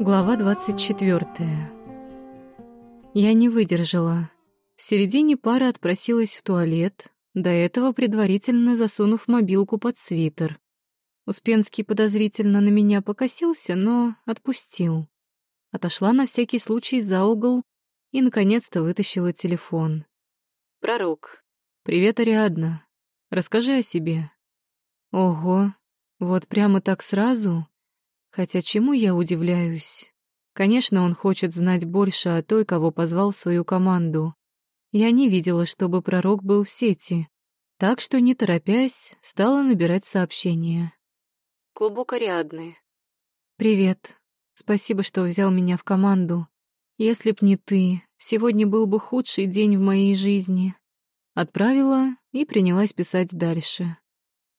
Глава 24. Я не выдержала. В середине пары отпросилась в туалет, до этого предварительно засунув мобилку под свитер. Успенский подозрительно на меня покосился, но отпустил. Отошла на всякий случай за угол и, наконец-то, вытащила телефон. «Пророк. Привет, Ариадна. Расскажи о себе». «Ого, вот прямо так сразу?» Хотя чему я удивляюсь? Конечно, он хочет знать больше о той, кого позвал в свою команду. Я не видела, чтобы пророк был в сети, так что, не торопясь, стала набирать сообщения. Клубок Ариадны. «Привет. Спасибо, что взял меня в команду. Если б не ты, сегодня был бы худший день в моей жизни». Отправила и принялась писать дальше.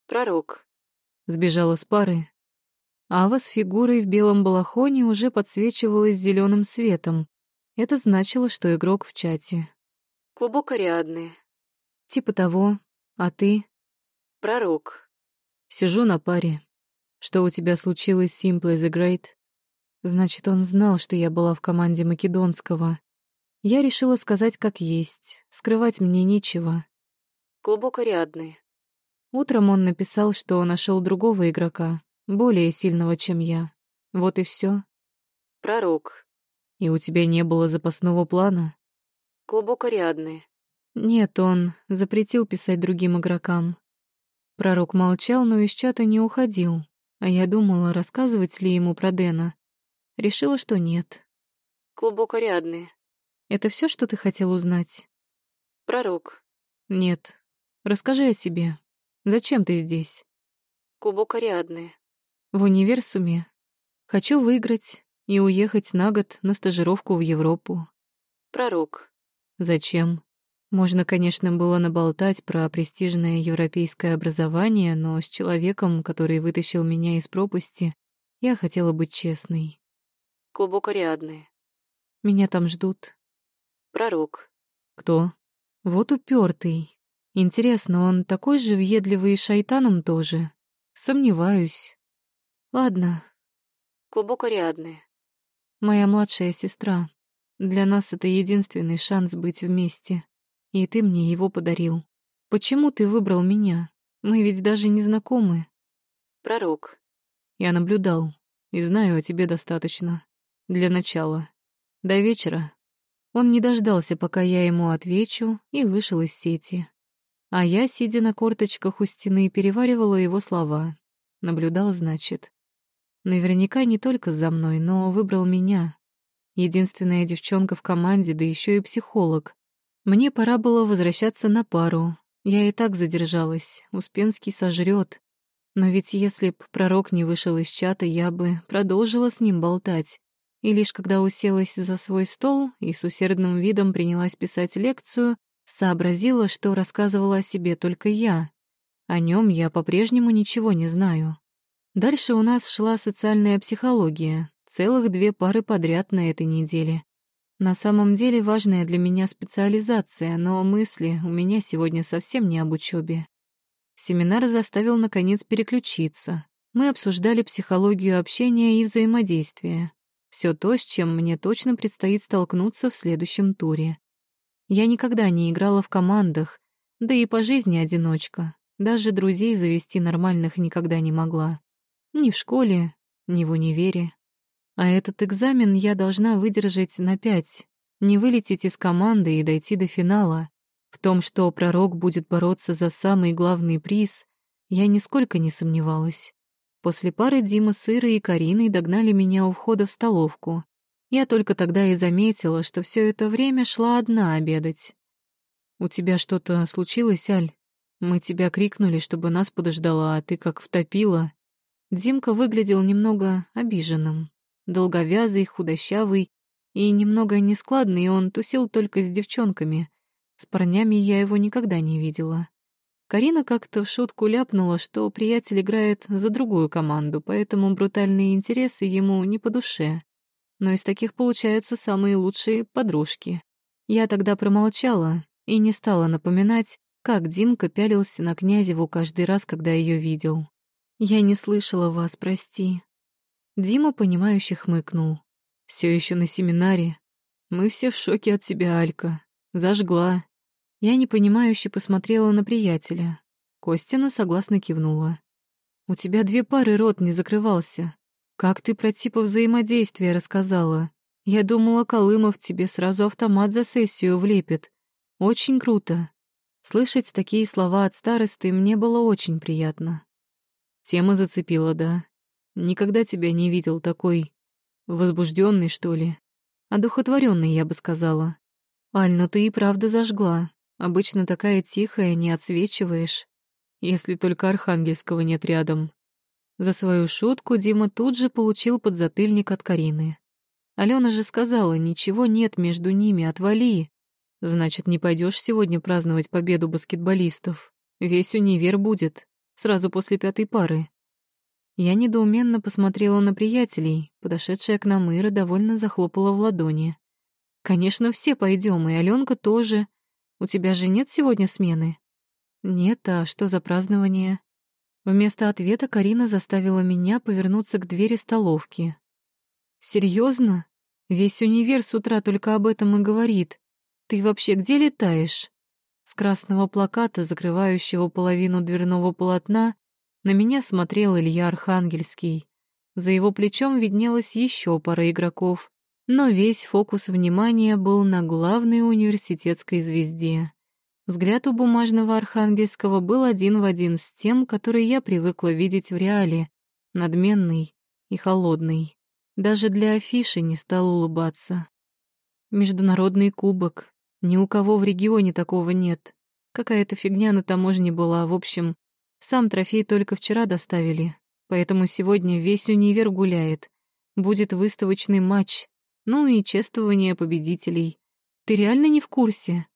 «Пророк». Сбежала с пары, Ава с фигурой в белом балахоне уже подсвечивалась зеленым светом. Это значило, что игрок в чате. «Клубок Ариадны». «Типа того. А ты?» «Пророк». Сижу на паре. «Что у тебя случилось с Simple the Great?» Значит, он знал, что я была в команде Македонского. Я решила сказать как есть, скрывать мне нечего. Клубок Ариадны. Утром он написал, что нашел другого игрока, более сильного, чем я. Вот и все. Пророк. И у тебя не было запасного плана? Клубок Ариадны. Нет, он запретил писать другим игрокам. Пророк молчал, но из чата не уходил, а я думала, рассказывать ли ему про Дэна. Решила, что нет. Клубок Ариадны. Это все, что ты хотел узнать? Пророк. Нет. Расскажи о себе. Зачем ты здесь? Клубок Ариадны в универсуме. Хочу выиграть и уехать на год на стажировку в Европу. Пророк. Зачем? Можно, конечно, было наболтать про престижное европейское образование, но с человеком, который вытащил меня из пропасти, я хотела быть честной. Клубок Ариадны. Меня там ждут. Пророк. Кто? Вот упертый. Интересно, он такой же въедливый и шайтаном тоже? Сомневаюсь. Ладно. Клубок Ариадны. Моя младшая сестра. Для нас это единственный шанс быть вместе. И ты мне его подарил. Почему ты выбрал меня? Мы ведь даже не знакомы. Пророк. Я наблюдал и знаю о тебе достаточно. Для начала. До вечера. Он не дождался, пока я ему отвечу, и вышел из сети. А я, сидя на корточках у стены, переваривала его слова. Наблюдал, значит. Наверняка не только за мной, но выбрал меня. Единственная девчонка в команде, да еще и психолог. Мне пора было возвращаться на пару. Я и так задержалась. Успенский сожрет. Но ведь если б пророк не вышел из чата, я бы продолжила с ним болтать. И лишь когда уселась за свой стол и с усердным видом принялась писать лекцию, сообразила, что рассказывала о себе только я. О нем я по-прежнему ничего не знаю. Дальше у нас шла социальная психология, целых две пары подряд на этой неделе. На самом деле важная для меня специализация, но мысли у меня сегодня совсем не об учебе. Семинар заставил, наконец, переключиться. Мы обсуждали психологию общения и взаимодействия. Все то, с чем мне точно предстоит столкнуться в следующем туре. Я никогда не играла в командах, да и по жизни одиночка. Даже друзей завести нормальных никогда не могла. Ни в школе, ни в универе. А этот экзамен я должна выдержать на пять, не вылететь из команды и дойти до финала. В том, что пророк будет бороться за самый главный приз, я нисколько не сомневалась. После пары Дима с Ирой и Кариной догнали меня у входа в столовку. Я только тогда и заметила, что все это время шла одна обедать. «У тебя что-то случилось, Аль? Мы тебя крикнули, чтобы нас подождала, а ты как втопила». Димка выглядел немного обиженным. Долговязый, худощавый и немного нескладный, он тусил только с девчонками. С парнями я его никогда не видела. Карина как-то в шутку ляпнула, что приятель играет за другую команду, поэтому брутальные интересы ему не по душе. Но из таких получаются самые лучшие подружки. Я тогда промолчала и не стала напоминать, как Димка пялился на Князеву каждый раз, когда ее видел. «Я не слышала вас, прости». Дима, понимающе хмыкнул. Все еще на семинаре. Мы все в шоке от тебя, Алька. Зажгла. Я непонимающе посмотрела на приятеля. Костина согласно кивнула. У тебя две пары рот не закрывался. Как ты про типа взаимодействия рассказала? Я думала, Колымов тебе сразу автомат за сессию влепит. Очень круто. Слышать такие слова от старосты мне было очень приятно. Тема зацепила, да. Никогда тебя не видел такой возбужденный, что ли. Одухотворенный, я бы сказала. Аль, ну ты и правда зажгла. Обычно такая тихая, не отсвечиваешь. Если только Архангельского нет рядом. За свою шутку Дима тут же получил подзатыльник от Карины. Алена же сказала, ничего нет между ними, отвали. Значит, не пойдешь сегодня праздновать победу баскетболистов. Весь универ будет, сразу после пятой пары. Я недоуменно посмотрела на приятелей. Подошедшая к нам Ира довольно захлопала в ладони. «Конечно, все пойдем, и Аленка тоже. У тебя же нет сегодня смены?» «Нет, а что за празднование?» Вместо ответа Карина заставила меня повернуться к двери столовки. «Серьезно? Весь универ с утра только об этом и говорит. Ты вообще где летаешь?» С красного плаката, закрывающего половину дверного полотна, на меня смотрел Илья Архангельский. За его плечом виднелась еще пара игроков, но весь фокус внимания был на главной университетской звезде. Взгляд у бумажного Архангельского был один в один с тем, который я привыкла видеть в реале, надменный и холодный. Даже для афиши не стал улыбаться. Международный кубок. Ни у кого в регионе такого нет. Какая-то фигня на таможне была, в общем, сам трофей только вчера доставили, поэтому сегодня весь универ гуляет. Будет выставочный матч, ну и чествование победителей. Ты реально не в курсе?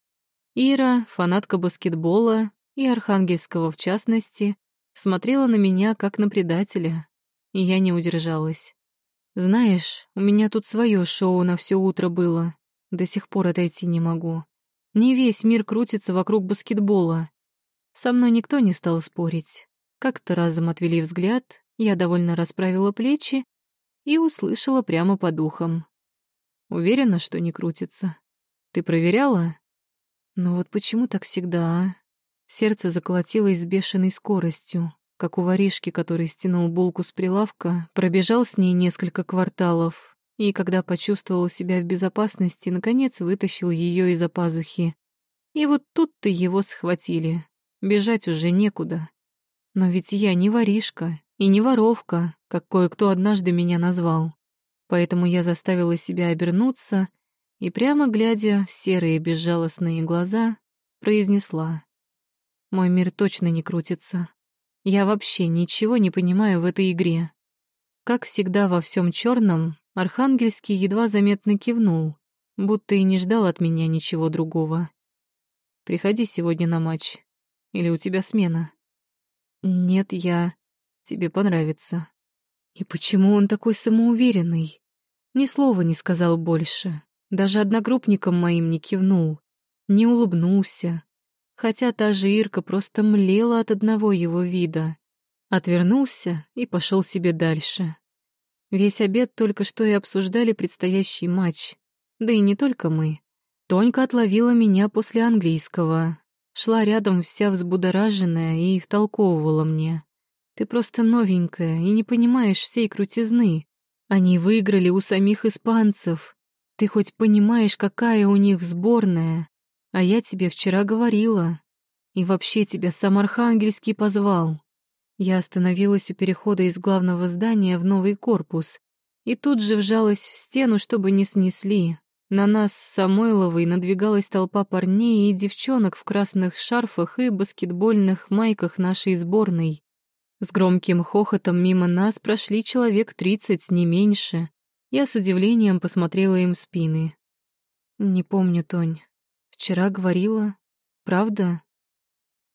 Ира, фанатка баскетбола и архангельского в частности, смотрела на меня как на предателя, и я не удержалась. Знаешь, у меня тут свое шоу на все утро было. До сих пор отойти не могу. Не весь мир крутится вокруг баскетбола. Со мной никто не стал спорить. Как-то разом отвели взгляд, я довольно расправила плечи и услышала прямо по духам. Уверена, что не крутится. Ты проверяла? Ну вот почему так всегда, а? Сердце заколотилось с бешеной скоростью, как у воришки, который стянул булку с прилавка, пробежал с ней несколько кварталов, и, когда почувствовал себя в безопасности, наконец вытащил ее из-за пазухи. И вот тут-то его схватили. Бежать уже некуда. Но ведь я не воришка и не воровка, как кое-кто однажды меня назвал. Поэтому я заставила себя обернуться и, прямо глядя в серые безжалостные глаза, произнесла. Мой мир точно не крутится. Я вообще ничего не понимаю в этой игре. Как всегда во всем черном, Архангельский едва заметно кивнул, будто и не ждал от меня ничего другого. Приходи сегодня на матч. Или у тебя смена? Нет, я... Тебе понравится. И почему он такой самоуверенный? Ни слова не сказал больше. Даже одногруппникам моим не кивнул. Не улыбнулся. Хотя та же Ирка просто млела от одного его вида. Отвернулся и пошел себе дальше. Весь обед только что и обсуждали предстоящий матч. Да и не только мы. Тонька отловила меня после английского, Шла рядом вся взбудораженная и втолковывала мне. «Ты просто новенькая и не понимаешь всей крутизны. Они выиграли у самих испанцев. Ты хоть понимаешь, какая у них сборная? А я тебе вчера говорила. И вообще тебя сам Архангельский позвал». Я остановилась у перехода из главного здания в новый корпус и тут же вжалась в стену, чтобы не снесли. На нас с Самойловой надвигалась толпа парней и девчонок в красных шарфах и баскетбольных майках нашей сборной. С громким хохотом мимо нас прошли человек тридцать, не меньше. Я с удивлением посмотрела им спины. «Не помню, Тонь. Вчера говорила. Правда?»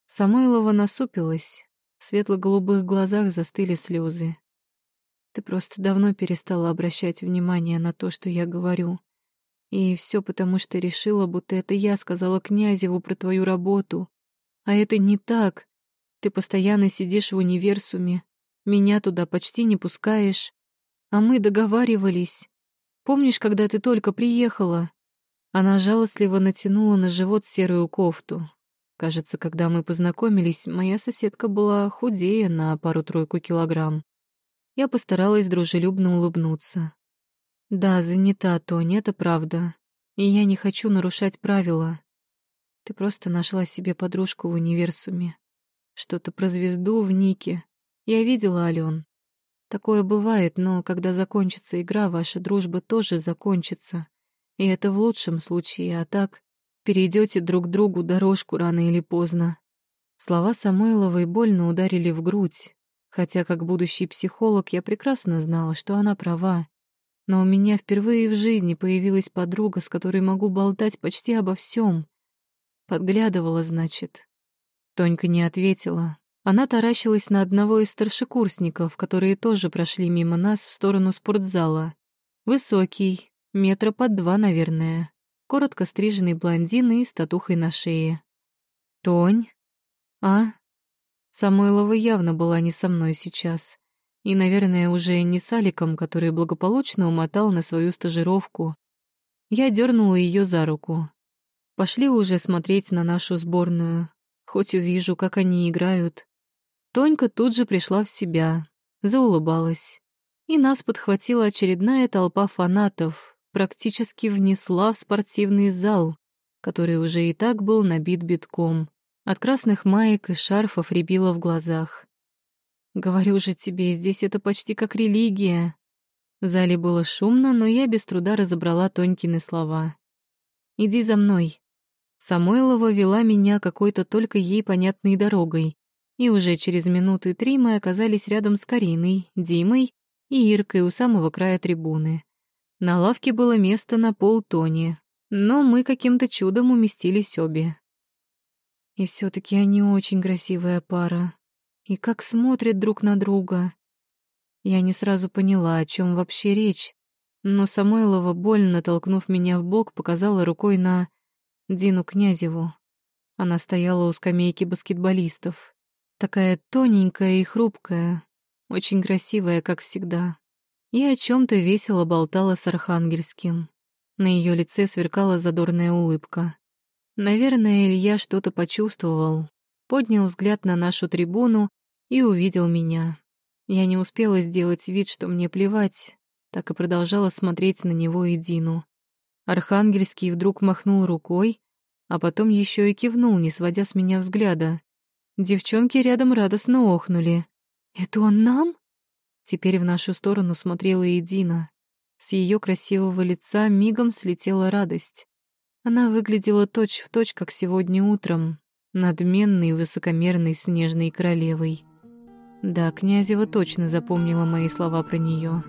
Самойлова насупилась. В светло-голубых глазах застыли слезы. «Ты просто давно перестала обращать внимание на то, что я говорю. И все потому, что решила, будто это я сказала князеву про твою работу. А это не так. Ты постоянно сидишь в универсуме, меня туда почти не пускаешь. А мы договаривались. Помнишь, когда ты только приехала?» Она жалостливо натянула на живот серую кофту. Кажется, когда мы познакомились, моя соседка была худее на пару-тройку килограмм. Я постаралась дружелюбно улыбнуться. «Да, занята, Тони, это правда. И я не хочу нарушать правила. Ты просто нашла себе подружку в универсуме. Что-то про звезду в Нике. Я видела, Ален. Такое бывает, но когда закончится игра, ваша дружба тоже закончится. И это в лучшем случае, а так перейдете друг другу дорожку рано или поздно. Слова Самойловой больно ударили в грудь, хотя как будущий психолог я прекрасно знала, что она права. Но у меня впервые в жизни появилась подруга, с которой могу болтать почти обо всем. Подглядывала, значит. Тонька не ответила, она таращилась на одного из старшекурсников, которые тоже прошли мимо нас в сторону спортзала. Высокий, метра под два, наверное. Коротко стриженный блондин и с татухой на шее. «Тонь? А?» Самойлова явно была не со мной сейчас. И, наверное, уже не с Аликом, который благополучно умотал на свою стажировку. Я дернула ее за руку. Пошли уже смотреть на нашу сборную. Хоть увижу, как они играют. Тонька тут же пришла в себя, заулыбалась. И нас подхватила очередная толпа фанатов, практически внесла в спортивный зал, который уже и так был набит битком. От красных маек и шарфов рябило в глазах. «Говорю же тебе, здесь это почти как религия». В зале было шумно, но я без труда разобрала Тонькины слова. «Иди за мной». Самойлова вела меня какой-то только ей понятной дорогой, и уже через минуты три мы оказались рядом с Кариной, Димой и Иркой у самого края трибуны. На лавке было место на полтоне, но мы каким-то чудом уместились обе. И все таки они очень красивая пара. И как смотрят друг на друга. Я не сразу поняла, о чем вообще речь, но Самойлова, больно толкнув меня в бок, показала рукой на Дину Князеву. Она стояла у скамейки баскетболистов. Такая тоненькая и хрупкая, очень красивая, как всегда. И о чем то весело болтала с Архангельским. На ее лице сверкала задорная улыбка. Наверное, Илья что-то почувствовал, поднял взгляд на нашу трибуну и увидел меня. Я не успела сделать вид, что мне плевать, так и продолжала смотреть на него и Дину. Архангельский вдруг махнул рукой, а потом еще и кивнул, не сводя с меня взгляда. Девчонки рядом радостно охнули. «Это он нам?» Теперь в нашу сторону смотрела и Дина. С ее красивого лица мигом слетела радость. Она выглядела точь-в-точь, точь, как сегодня утром, надменной, высокомерной снежной королевой. Да, Князева точно запомнила мои слова про нее.